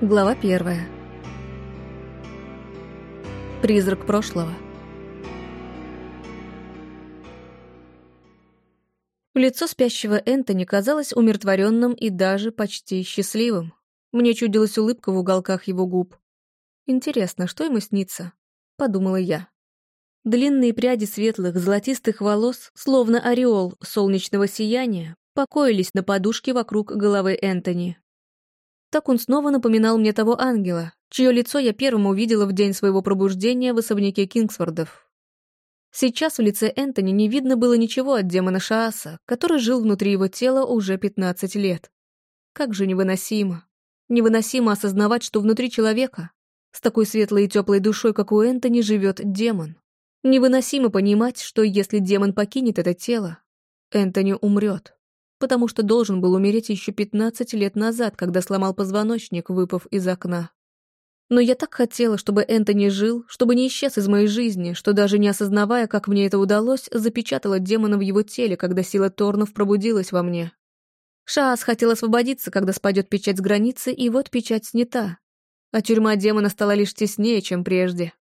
Глава первая. Призрак прошлого. Лицо спящего Энтони казалось умиротворенным и даже почти счастливым. Мне чудилась улыбка в уголках его губ. «Интересно, что ему снится?» — подумала я. Длинные пряди светлых, золотистых волос, словно ореол солнечного сияния, покоились на подушке вокруг головы Энтони, так он снова напоминал мне того ангела, чье лицо я первым увидела в день своего пробуждения в особняке Кингсфордов. Сейчас в лице Энтони не видно было ничего от демона Шааса, который жил внутри его тела уже 15 лет. Как же невыносимо. Невыносимо осознавать, что внутри человека, с такой светлой и теплой душой, как у Энтони, живет демон. Невыносимо понимать, что если демон покинет это тело, Энтони умрет потому что должен был умереть еще 15 лет назад, когда сломал позвоночник, выпав из окна. Но я так хотела, чтобы Энтони жил, чтобы не исчез из моей жизни, что даже не осознавая, как мне это удалось, запечатала демона в его теле, когда сила Торнов пробудилась во мне. Шаас хотел освободиться, когда спадет печать с границы, и вот печать снята. А тюрьма демона стала лишь теснее, чем прежде.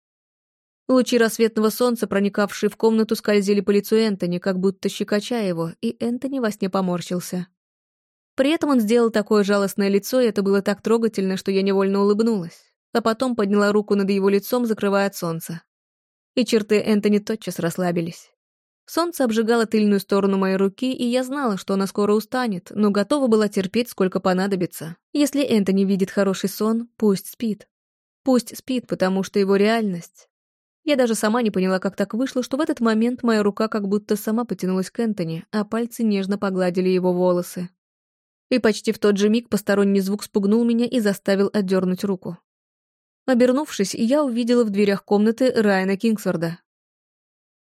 Лучи рассветного солнца, проникавшие в комнату, скользили по лицу Энтони, как будто щекоча его, и Энтони во сне поморщился. При этом он сделал такое жалостное лицо, и это было так трогательно, что я невольно улыбнулась, а потом подняла руку над его лицом, закрывая от солнца. И черты Энтони тотчас расслабились. Солнце обжигало тыльную сторону моей руки, и я знала, что она скоро устанет, но готова была терпеть, сколько понадобится. Если Энтони видит хороший сон, пусть спит. Пусть спит, потому что его реальность я даже сама не поняла, как так вышло, что в этот момент моя рука как будто сама потянулась к Энтони, а пальцы нежно погладили его волосы. И почти в тот же миг посторонний звук спугнул меня и заставил отдернуть руку. Обернувшись, я увидела в дверях комнаты Райана Кингсворда.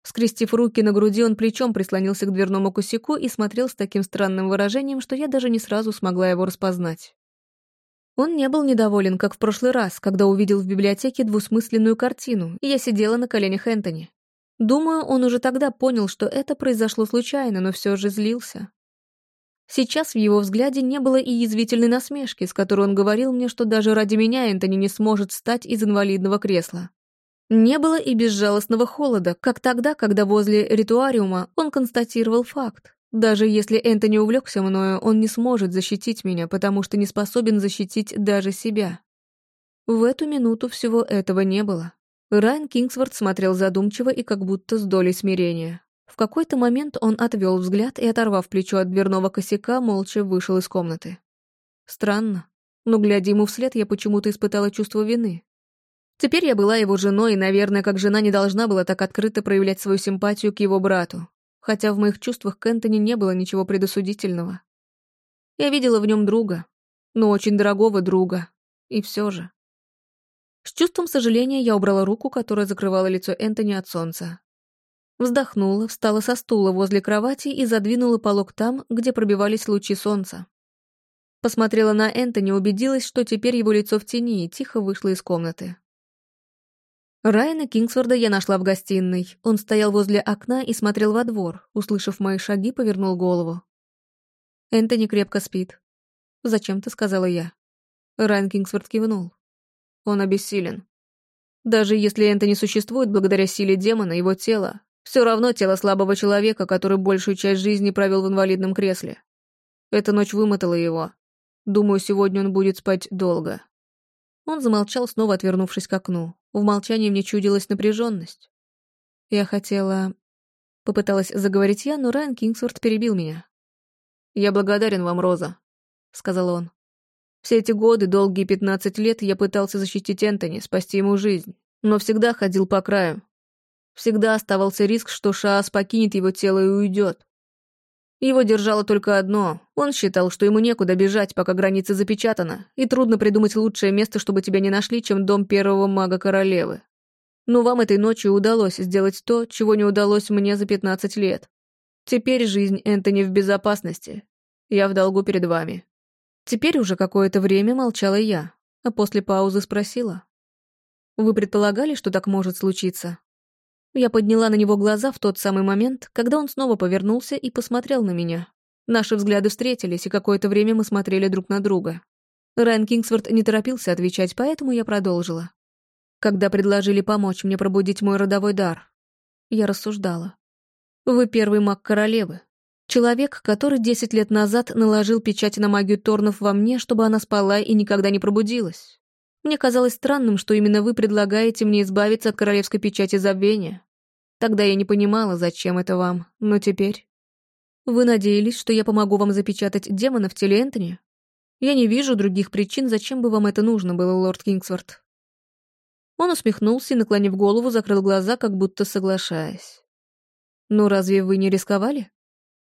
Скрестив руки на груди, он плечом прислонился к дверному косяку и смотрел с таким странным выражением, что я даже не сразу смогла его распознать. Он не был недоволен, как в прошлый раз, когда увидел в библиотеке двусмысленную картину, и я сидела на коленях Энтони. Думаю, он уже тогда понял, что это произошло случайно, но все же злился. Сейчас в его взгляде не было и язвительной насмешки, с которой он говорил мне, что даже ради меня Энтони не сможет встать из инвалидного кресла. Не было и безжалостного холода, как тогда, когда возле ритуариума он констатировал факт. Даже если Энтони увлекся мною, он не сможет защитить меня, потому что не способен защитить даже себя. В эту минуту всего этого не было. Райан Кингсворт смотрел задумчиво и как будто с долей смирения. В какой-то момент он отвел взгляд и, оторвав плечо от дверного косяка, молча вышел из комнаты. Странно, но, глядя ему вслед, я почему-то испытала чувство вины. Теперь я была его женой, и, наверное, как жена не должна была так открыто проявлять свою симпатию к его брату хотя в моих чувствах к Энтони не было ничего предосудительного. Я видела в нем друга, но очень дорогого друга, и все же. С чувством сожаления я убрала руку, которая закрывала лицо Энтони от солнца. Вздохнула, встала со стула возле кровати и задвинула полог там, где пробивались лучи солнца. Посмотрела на Энтони, убедилась, что теперь его лицо в тени, и тихо вышла из комнаты. Райана Кингсворда я нашла в гостиной. Он стоял возле окна и смотрел во двор. Услышав мои шаги, повернул голову. «Энтони крепко спит». «Зачем-то», — сказала я. Райан Кингсворд кивнул. Он обессилен. Даже если Энтони существует благодаря силе демона, его тело, все равно тело слабого человека, который большую часть жизни провел в инвалидном кресле. Эта ночь вымотала его. Думаю, сегодня он будет спать долго. Он замолчал, снова отвернувшись к окну. В молчании мне чудилась напряженность. Я хотела... Попыталась заговорить я, но Райан Кингсворт перебил меня. «Я благодарен вам, Роза», — сказал он. «Все эти годы, долгие пятнадцать лет, я пытался защитить Энтони, спасти ему жизнь, но всегда ходил по краю. Всегда оставался риск, что Шаас покинет его тело и уйдет. Его держало только одно. Он считал, что ему некуда бежать, пока граница запечатана, и трудно придумать лучшее место, чтобы тебя не нашли, чем дом первого мага королевы. Но вам этой ночью удалось сделать то, чего не удалось мне за 15 лет. Теперь жизнь Энтони в безопасности. Я в долгу перед вами. Теперь уже какое-то время молчала я, а после паузы спросила. Вы предполагали, что так может случиться? Я подняла на него глаза в тот самый момент, когда он снова повернулся и посмотрел на меня. Наши взгляды встретились, и какое-то время мы смотрели друг на друга. Райан Кингсворт не торопился отвечать, поэтому я продолжила. Когда предложили помочь мне пробудить мой родовой дар, я рассуждала. Вы первый маг королевы. Человек, который десять лет назад наложил печать на магию Торнов во мне, чтобы она спала и никогда не пробудилась. Мне казалось странным, что именно вы предлагаете мне избавиться от королевской печати забвения. Тогда я не понимала, зачем это вам, но теперь... Вы надеялись, что я помогу вам запечатать демона в теле Энтони? Я не вижу других причин, зачем бы вам это нужно было, лорд Кингсворт. Он усмехнулся и, наклонив голову, закрыл глаза, как будто соглашаясь. «Ну разве вы не рисковали?»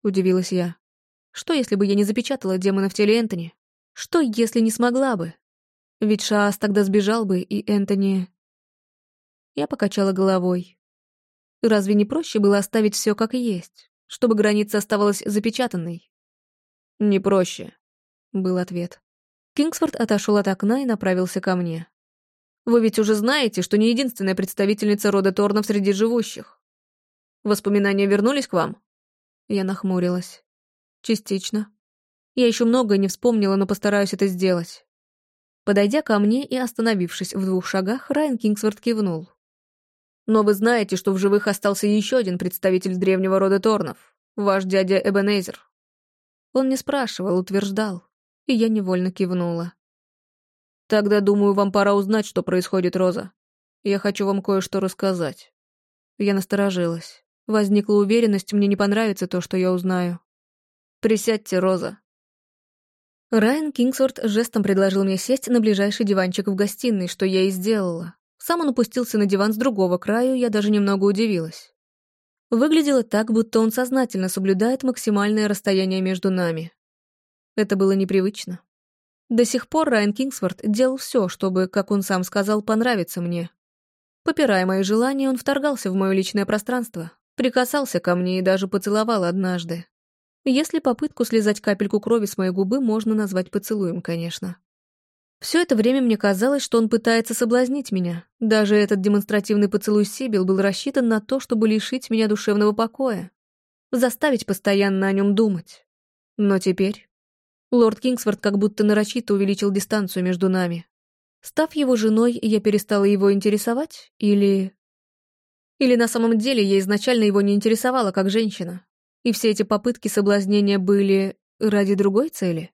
Удивилась я. Что, если бы я не запечатала демона в теле Энтони? Что, если не смогла бы? Ведь Шаас тогда сбежал бы, и Энтони... Я покачала головой. Разве не проще было оставить все как есть, чтобы граница оставалась запечатанной? «Не проще», — был ответ. Кингсфорд отошел от окна и направился ко мне. «Вы ведь уже знаете, что не единственная представительница рода Торнов среди живущих. Воспоминания вернулись к вам?» Я нахмурилась. Частично. Я еще многое не вспомнила, но постараюсь это сделать. Подойдя ко мне и остановившись в двух шагах, Райан Кингсворт кивнул. «Но вы знаете, что в живых остался еще один представитель древнего рода Торнов, ваш дядя Эбенезер». Он не спрашивал, утверждал, и я невольно кивнула. «Тогда, думаю, вам пора узнать, что происходит, Роза. Я хочу вам кое-что рассказать». Я насторожилась. Возникла уверенность, мне не понравится то, что я узнаю. «Присядьте, Роза». Райан Кингсворт жестом предложил мне сесть на ближайший диванчик в гостиной, что я и сделала. Сам он упустился на диван с другого краю, я даже немного удивилась. Выглядело так, будто он сознательно соблюдает максимальное расстояние между нами. Это было непривычно. До сих пор Райан Кингсворт делал все, чтобы, как он сам сказал, понравиться мне. Попирая мои желания, он вторгался в мое личное пространство, Прикасался ко мне и даже поцеловал однажды. Если попытку слезать капельку крови с моей губы можно назвать поцелуем, конечно. Все это время мне казалось, что он пытается соблазнить меня. Даже этот демонстративный поцелуй Сибил был рассчитан на то, чтобы лишить меня душевного покоя. Заставить постоянно о нем думать. Но теперь... Лорд Кингсворт как будто нарочито увеличил дистанцию между нами. Став его женой, я перестала его интересовать? Или... Или на самом деле я изначально его не интересовала как женщина, и все эти попытки соблазнения были ради другой цели?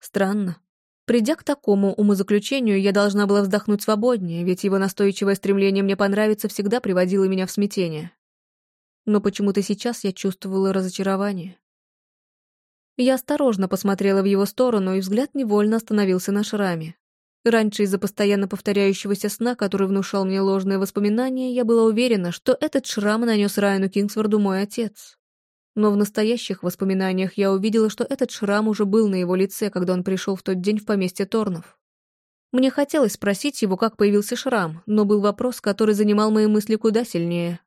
Странно. Придя к такому умозаключению, я должна была вздохнуть свободнее, ведь его настойчивое стремление мне понравиться всегда приводило меня в смятение. Но почему-то сейчас я чувствовала разочарование. Я осторожно посмотрела в его сторону, и взгляд невольно остановился на шраме. Раньше из-за постоянно повторяющегося сна, который внушал мне ложные воспоминания, я была уверена, что этот шрам нанес Райану Кингсворду мой отец. Но в настоящих воспоминаниях я увидела, что этот шрам уже был на его лице, когда он пришел в тот день в поместье Торнов. Мне хотелось спросить его, как появился шрам, но был вопрос, который занимал мои мысли куда сильнее.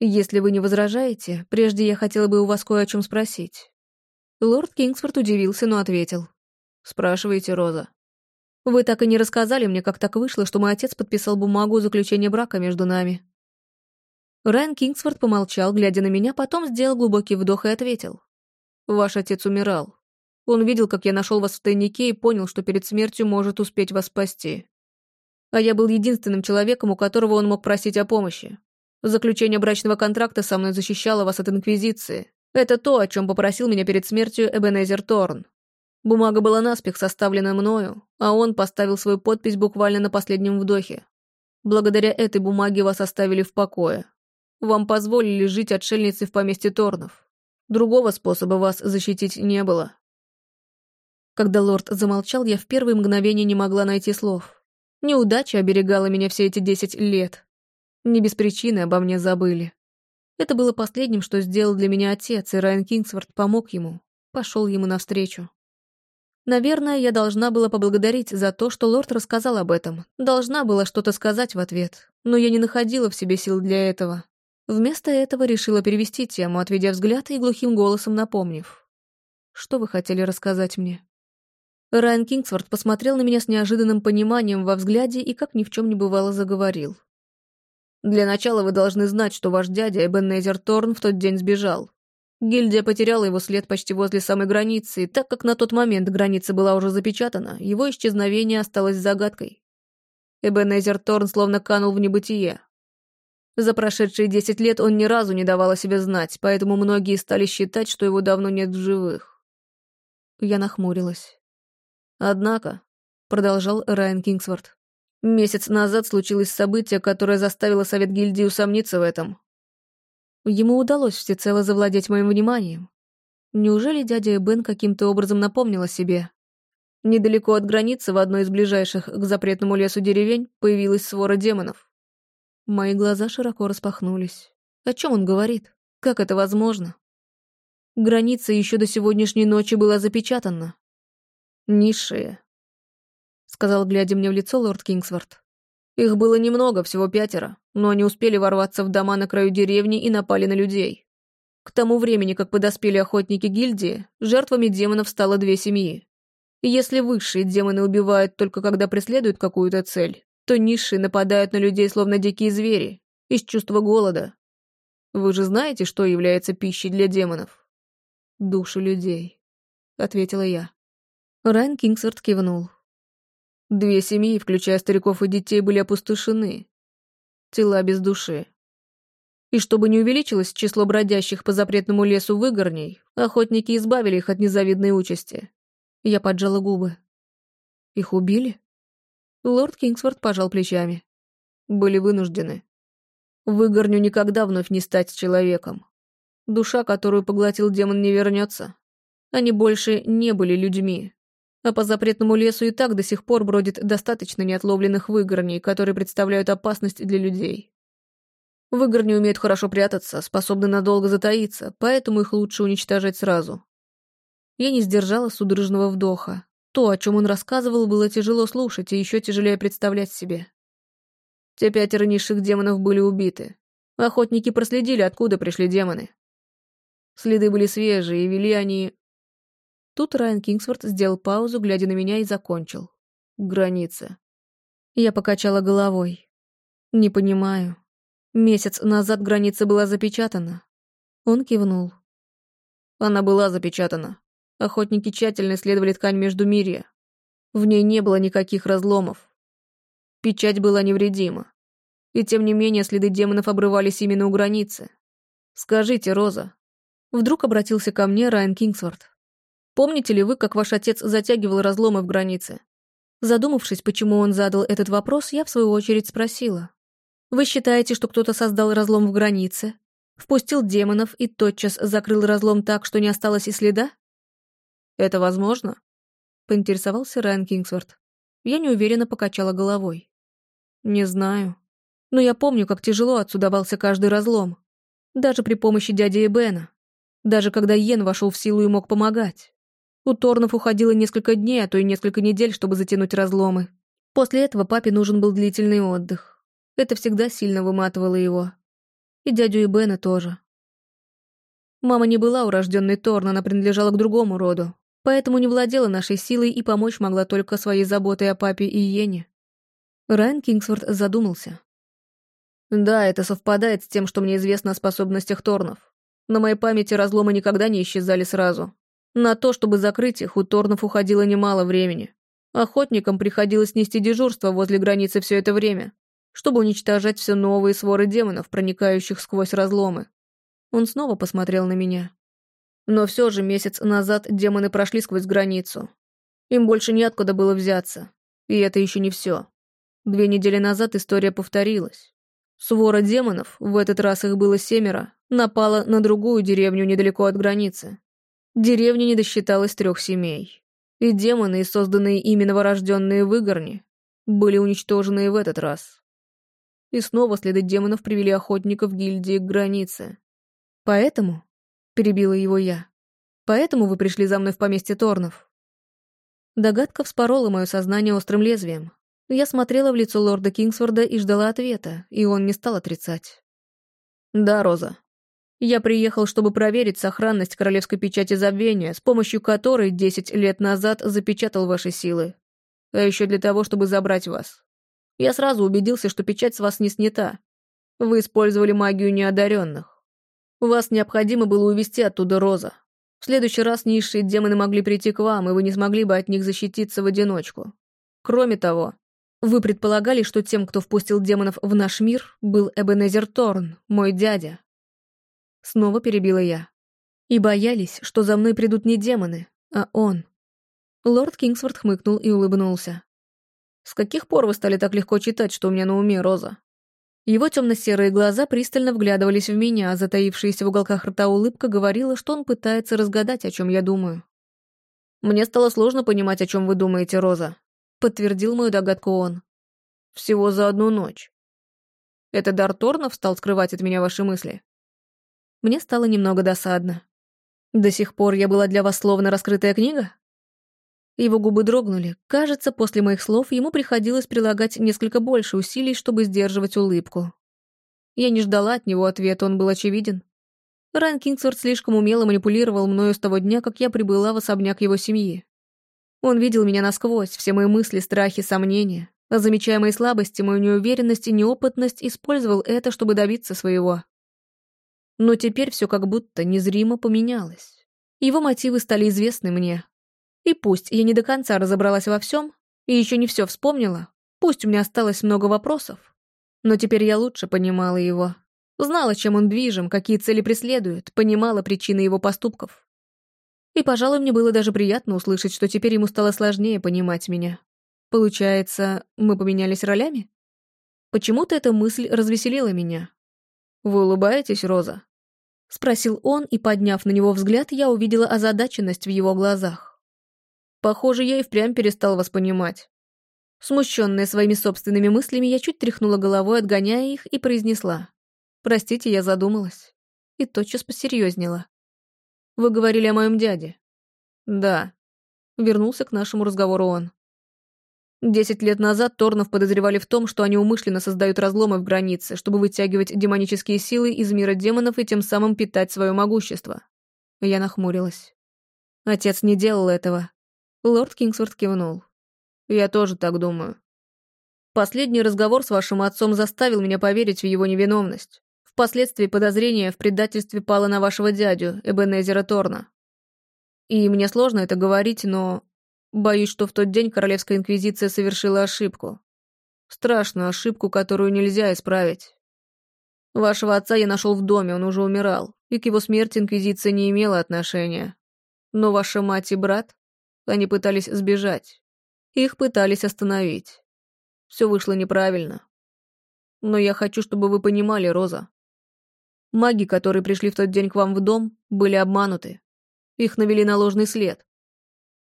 «Если вы не возражаете, прежде я хотела бы у вас кое о чем спросить». Лорд Кингсфорд удивился, но ответил. «Спрашивайте, Роза». Вы так и не рассказали мне, как так вышло, что мой отец подписал бумагу заключения брака между нами. Райан Кингсворт помолчал, глядя на меня, потом сделал глубокий вдох и ответил. «Ваш отец умирал. Он видел, как я нашел вас в тайнике и понял, что перед смертью может успеть вас спасти. А я был единственным человеком, у которого он мог просить о помощи. Заключение брачного контракта со мной защищало вас от Инквизиции. Это то, о чем попросил меня перед смертью Эбенезер Торн. Бумага была наспех составлена мною, а он поставил свою подпись буквально на последнем вдохе. Благодаря этой бумаге вас оставили в покое. Вам позволили жить отшельницей в поместье Торнов. Другого способа вас защитить не было. Когда лорд замолчал, я в первые мгновения не могла найти слов. Неудача оберегала меня все эти десять лет. Не без причины обо мне забыли. Это было последним, что сделал для меня отец, и Райан Кингсворт помог ему, пошел ему навстречу. Наверное, я должна была поблагодарить за то, что лорд рассказал об этом. Должна была что-то сказать в ответ, но я не находила в себе сил для этого. Вместо этого решила перевести тему, отведя взгляд и глухим голосом напомнив. «Что вы хотели рассказать мне?» Райан Кингсворт посмотрел на меня с неожиданным пониманием во взгляде и как ни в чем не бывало заговорил. «Для начала вы должны знать, что ваш дядя Эбенезер Торн в тот день сбежал. Гильдия потеряла его след почти возле самой границы, и так как на тот момент граница была уже запечатана, его исчезновение осталось загадкой. Эбенезер Торн словно канул в небытие. За прошедшие десять лет он ни разу не давал о себе знать, поэтому многие стали считать, что его давно нет в живых. Я нахмурилась. Однако, продолжал Райан Кингсворт, месяц назад случилось событие, которое заставило Совет Гильдии усомниться в этом. Ему удалось всецело завладеть моим вниманием. Неужели дядя Бен каким-то образом напомнил о себе? Недалеко от границы, в одной из ближайших к запретному лесу деревень, появилась свора демонов. Мои глаза широко распахнулись. О чем он говорит? Как это возможно? Граница еще до сегодняшней ночи была запечатана. Низшие, — сказал, глядя мне в лицо лорд Кингсворт. Их было немного, всего пятеро, но они успели ворваться в дома на краю деревни и напали на людей. К тому времени, как подоспели охотники гильдии, жертвами демонов стало две семьи. Если высшие демоны убивают только когда преследуют какую-то цель, то низшие нападают на людей словно дикие звери, из чувства голода. Вы же знаете, что является пищей для демонов? Души людей, — ответила я. Райан Кингсворт кивнул. Две семьи, включая стариков и детей, были опустошены. Тела без души. И чтобы не увеличилось число бродящих по запретному лесу выгорней, охотники избавили их от незавидной участи. Я поджала губы. Их убили? Лорд Кингсворт пожал плечами. Были вынуждены. Выгорню никогда вновь не стать человеком. Душа, которую поглотил демон, не вернется. Они больше не были людьми, а по запретному лесу и так до сих пор бродит достаточно неотловленных выгорней, которые представляют опасность для людей. Выгорни умеют хорошо прятаться, способны надолго затаиться, поэтому их лучше уничтожать сразу. Я не сдержала судорожного вдоха. То, о чем он рассказывал, было тяжело слушать и еще тяжелее представлять себе. Те пятеро низших демонов были убиты. Охотники проследили, откуда пришли демоны. Следы были свежие, и вели они Тут Райан Кингсворт сделал паузу, глядя на меня, и закончил. Граница. Я покачала головой. Не понимаю. Месяц назад граница была запечатана. Он кивнул. Она была запечатана. Охотники тщательно исследовали ткань между Междумирья. В ней не было никаких разломов. Печать была невредима. И тем не менее следы демонов обрывались именно у границы. Скажите, Роза. Вдруг обратился ко мне Райан Кингсворт. Помните ли вы, как ваш отец затягивал разломы в границе? Задумавшись, почему он задал этот вопрос, я в свою очередь спросила. Вы считаете, что кто-то создал разлом в границе, впустил демонов и тотчас закрыл разлом так, что не осталось и следа? Это возможно? Поинтересовался Райан Кингсворт. Я неуверенно покачала головой. Не знаю. Но я помню, как тяжело отсюда каждый разлом. Даже при помощи дяди Эбена. Даже когда Йен вошел в силу и мог помогать. У Торнов уходило несколько дней, а то и несколько недель, чтобы затянуть разломы. После этого папе нужен был длительный отдых. Это всегда сильно выматывало его. И дядю и Бена тоже. Мама не была урожденной Торн, она принадлежала к другому роду, поэтому не владела нашей силой и помочь могла только своей заботой о папе и Йене. Райан Кингсворт задумался. «Да, это совпадает с тем, что мне известно о способностях Торнов. На моей памяти разломы никогда не исчезали сразу. На то, чтобы закрыть их, у Торнов уходило немало времени. Охотникам приходилось нести дежурство возле границы все это время, чтобы уничтожать все новые своры демонов, проникающих сквозь разломы. Он снова посмотрел на меня. Но все же месяц назад демоны прошли сквозь границу. Им больше неоткуда было взяться. И это еще не все. Две недели назад история повторилась. Свора демонов, в этот раз их было семеро, напала на другую деревню недалеко от границы. Деревня не досчиталась трех семей. И демоны, созданные ими новорожденные выгорни, были уничтожены и в этот раз. И снова следы демонов привели охотников гильдии к границе. «Поэтому?» — перебила его я. «Поэтому вы пришли за мной в поместье Торнов?» Догадка вспорола мое сознание острым лезвием. Я смотрела в лицо лорда Кингсворда и ждала ответа, и он не стал отрицать. «Да, Роза, я приехал, чтобы проверить сохранность королевской печати забвения, с помощью которой десять лет назад запечатал ваши силы. А еще для того, чтобы забрать вас. Я сразу убедился, что печать с вас не снята. Вы использовали магию неодаренных. Вас необходимо было увести оттуда Роза. В следующий раз низшие демоны могли прийти к вам, и вы не смогли бы от них защититься в одиночку. Кроме того, вы предполагали, что тем, кто впустил демонов в наш мир, был Эбенезер Торн, мой дядя. Снова перебила я. И боялись, что за мной придут не демоны, а он. Лорд Кингсворт хмыкнул и улыбнулся. «С каких пор вы стали так легко читать, что у меня на уме, Роза?» Его темно-серые глаза пристально вглядывались в меня, а затаившаяся в уголках рта улыбка говорила, что он пытается разгадать, о чем я думаю. «Мне стало сложно понимать, о чем вы думаете, Роза», — подтвердил мою догадку он. «Всего за одну ночь. Это дар Торнов стал скрывать от меня ваши мысли?» Мне стало немного досадно. «До сих пор я была для вас словно раскрытая книга?» Его губы дрогнули. Кажется, после моих слов ему приходилось прилагать несколько больше усилий, чтобы сдерживать улыбку. Я не ждала от него ответа, он был очевиден. Райан Кингсворт слишком умело манипулировал мною с того дня, как я прибыла в особняк его семьи. Он видел меня насквозь, все мои мысли, страхи, сомнения. А замечая мои слабости, мою неуверенность и неопытность, использовал это, чтобы добиться своего. Но теперь все как будто незримо поменялось. Его мотивы стали известны мне, и пусть я не до конца разобралась во всем и еще не все вспомнила, пусть у меня осталось много вопросов, но теперь я лучше понимала его. Знала, чем он движим, какие цели преследует, понимала причины его поступков. И, пожалуй, мне было даже приятно услышать, что теперь ему стало сложнее понимать меня. Получается, мы поменялись ролями? Почему-то эта мысль развеселила меня. «Вы улыбаетесь, Роза?» Спросил он, и, подняв на него взгляд, я увидела озадаченность в его глазах. Похоже, я и впрямь перестал вас понимать. Смущенная своими собственными мыслями, я чуть тряхнула головой, отгоняя их, и произнесла. «Простите, я задумалась». И тотчас посерьезнела. «Вы говорили о моем дяде?» «Да». Вернулся к нашему разговору он. Десять лет назад Торнов подозревали в том, что они умышленно создают разломы в границе, чтобы вытягивать демонические силы из мира демонов и тем самым питать свое могущество. Я нахмурилась. Отец не делал этого. Лорд Кингсворт кивнул. «Я тоже так думаю. Последний разговор с вашим отцом заставил меня поверить в его невиновность. Впоследствии подозрение в предательстве пало на вашего дядю, Эбенезера Торна. И мне сложно это говорить, но... Боюсь, что в тот день Королевская Инквизиция совершила ошибку. Страшную ошибку, которую нельзя исправить. Вашего отца я нашел в доме, он уже умирал, и к его смерти Инквизиция не имела отношения. Но ваша мать и брат они пытались сбежать. Их пытались остановить. Все вышло неправильно. Но я хочу, чтобы вы понимали, Роза. Маги, которые пришли в тот день к вам в дом, были обмануты. Их навели на ложный след.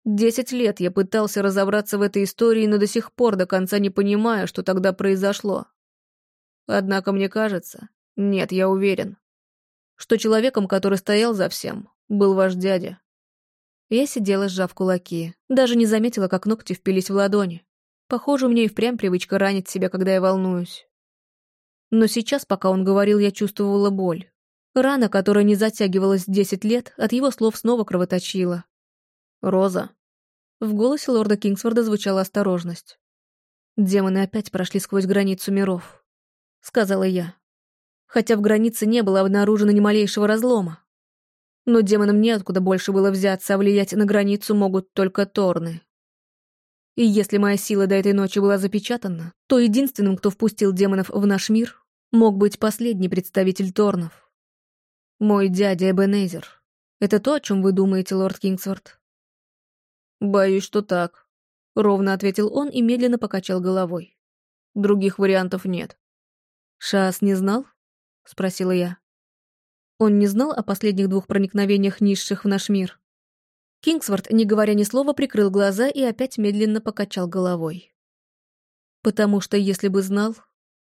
Десять лет я пытался разобраться в этой истории, но до сих пор до конца не понимаю, что тогда произошло. Однако мне кажется, нет, я уверен, что человеком, который стоял за всем, был ваш дядя. Я сидела, сжав кулаки. Даже не заметила, как ногти впились в ладони. Похоже, у меня и впрямь привычка ранить себя, когда я волнуюсь. Но сейчас, пока он говорил, я чувствовала боль. Рана, которая не затягивалась десять лет, от его слов снова кровоточила. «Роза». В голосе лорда Кингсворда звучала осторожность. «Демоны опять прошли сквозь границу миров», — сказала я. Хотя в границе не было обнаружено ни малейшего разлома. Но демонам неоткуда больше было взяться, а влиять на границу могут только Торны. И если моя сила до этой ночи была запечатана, то единственным, кто впустил демонов в наш мир, мог быть последний представитель Торнов. Мой дядя Эбенезер. Это то, о чем вы думаете, лорд Кингсворт? Боюсь, что так. Ровно ответил он и медленно покачал головой. Других вариантов нет. Шас не знал? Спросила я. Он не знал о последних двух проникновениях низших в наш мир. Кингсворт, не говоря ни слова, прикрыл глаза и опять медленно покачал головой. Потому что, если бы знал,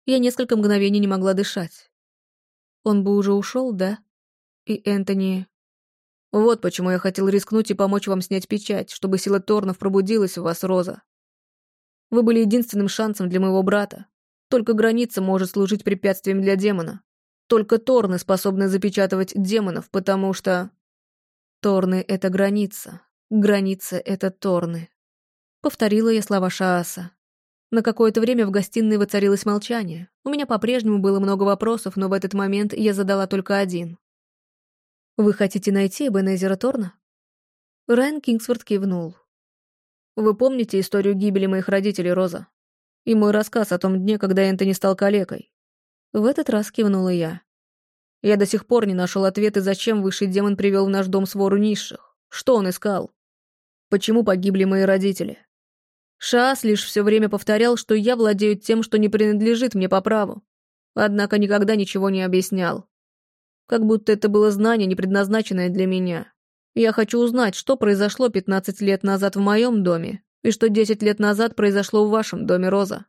я несколько мгновений не могла дышать. Он бы уже ушел, да? И Энтони... Вот почему я хотел рискнуть и помочь вам снять печать, чтобы сила Торнов пробудилась в вас, Роза. Вы были единственным шансом для моего брата. Только граница может служить препятствием для демона. Только Торны способны запечатывать демонов, потому что... Торны — это граница. Граница — это Торны. Повторила я слова Шааса. На какое-то время в гостиной воцарилось молчание. У меня по-прежнему было много вопросов, но в этот момент я задала только один. «Вы хотите найти Эбенезера Торна?» Райан Кингсворт кивнул. «Вы помните историю гибели моих родителей, Роза? И мой рассказ о том дне, когда Энтони стал калекой?» В этот раз кивнула я. Я до сих пор не нашел ответа, зачем высший демон привел в наш дом свору низших. Что он искал? Почему погибли мои родители? Шаас лишь все время повторял, что я владею тем, что не принадлежит мне по праву. Однако никогда ничего не объяснял. Как будто это было знание, не предназначенное для меня. Я хочу узнать, что произошло 15 лет назад в моем доме, и что 10 лет назад произошло в вашем доме, Роза.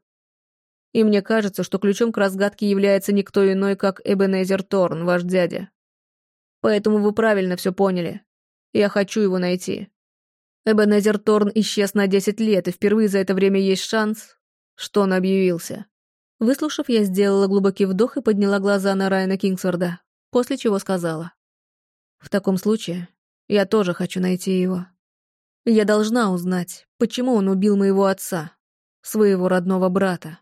И мне кажется, что ключом к разгадке является никто иной, как Эбенезер Торн, ваш дядя. Поэтому вы правильно все поняли. Я хочу его найти. Эбенезер Торн исчез на 10 лет, и впервые за это время есть шанс, что он объявился. Выслушав, я сделала глубокий вдох и подняла глаза на Райана Кингсворда после чего сказала. «В таком случае я тоже хочу найти его. Я должна узнать, почему он убил моего отца, своего родного брата.